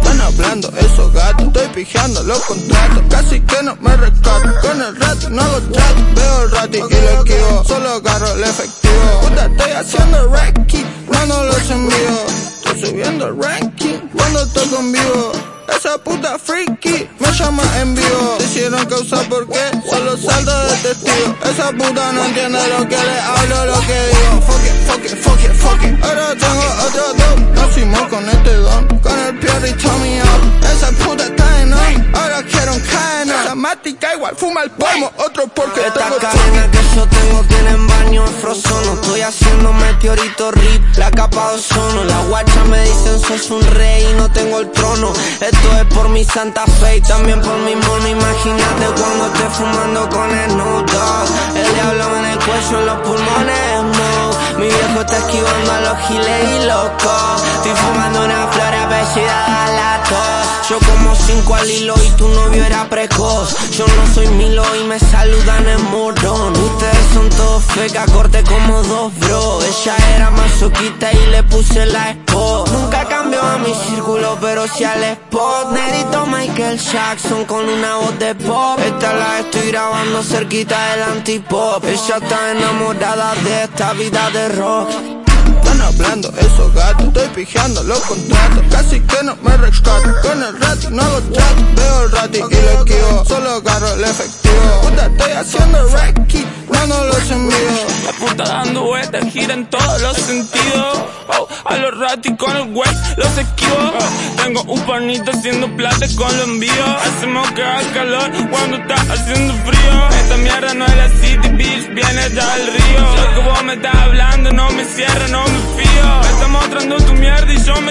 Están hablando esos gatos, estoy pijando los contratos. Casi que no me rescato, con el rato no hago trato. Veo el rati y lo esquivo, solo agarro el efectivo. Puta, estoy haciendo ranking, no los envío. Estoy subiendo el ranking, cuando estoy con vivo esa puta freaky. Me llama en vivo. Hicieron causa porque solo salto de testigo. Esa puta no entiende lo que le hablo, lo que digo. Fuck it, fuck it, fuck it, fuck it. Ahora tengo otro don. Nacimos con este don. Con el Pierre y Tommy out Esa puta está en on. Ahora quiero un canon La mática igual fuma el polvo Otro porque Esta tengo cadena que yo tengo tienen baño en frozono. Estoy haciendo meteorito rip. La capa de ozono La guacha me dicen sos un rey y no tengo el trono esto es por mi Santa Fe y también por mi mono. Imagínate cuando esté fumando con el Snoop El diablo en el cuello, en los pulmones, no. Mi viejo está esquivando a los giles y locos. Estoy fumando una flor apellidada a la tos Yo como cinco al hilo y tu novio era precoz. Yo no soy Milo y me saludan en morón. Ustedes son todos feca, corte como dos bro. Ella era masoquita y le puse la esposa Nunca cambió a mi círculo pero si al spot. Nerito Michael Jackson con una voz de pop. Esta la estoy grabando cerquita del antipop. Ella está enamorada de esta vida de rock hablando. Esos gatos Estoy pijando los contratos Casi que no me rescato. Con el rato no hago trato. Veo el rati y lo esquivo. Solo agarro el efectivo. Puta estoy haciendo reiki No, no los envío. La puta dando vueltas Gira en todos los sentidos. Oh, A los ratis con el güey Los esquivo. Tengo un panito haciendo plata con lo envío Hacemos que haga calor Cuando está haciendo frío. Esta mierda no es la city bitch Viene ya del río. Lo que vos me estás hablando No me cierra, no me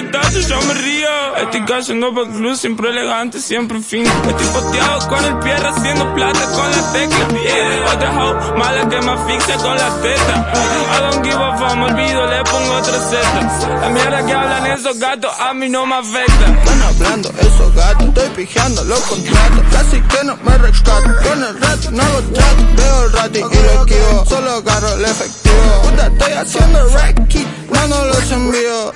tacho, yo me río. Estoy cayendo por luz, siempre elegante, siempre fin. Estoy poteado con el pie haciendo plata con la tecla. Yeah. Otra hoe mala que me asfixia con la teta. I don't give a fuck, me olvido, le pongo otra Z La mierda que hablan esos gatos a mí no me afecta. Están hablando esos gatos, estoy pijando los contratos. Casi que no me rescato, con el rato no hago trato. Veo el rato y lo esquivo, solo agarro el efectivo. Puta estoy haciendo reiki no, no los envío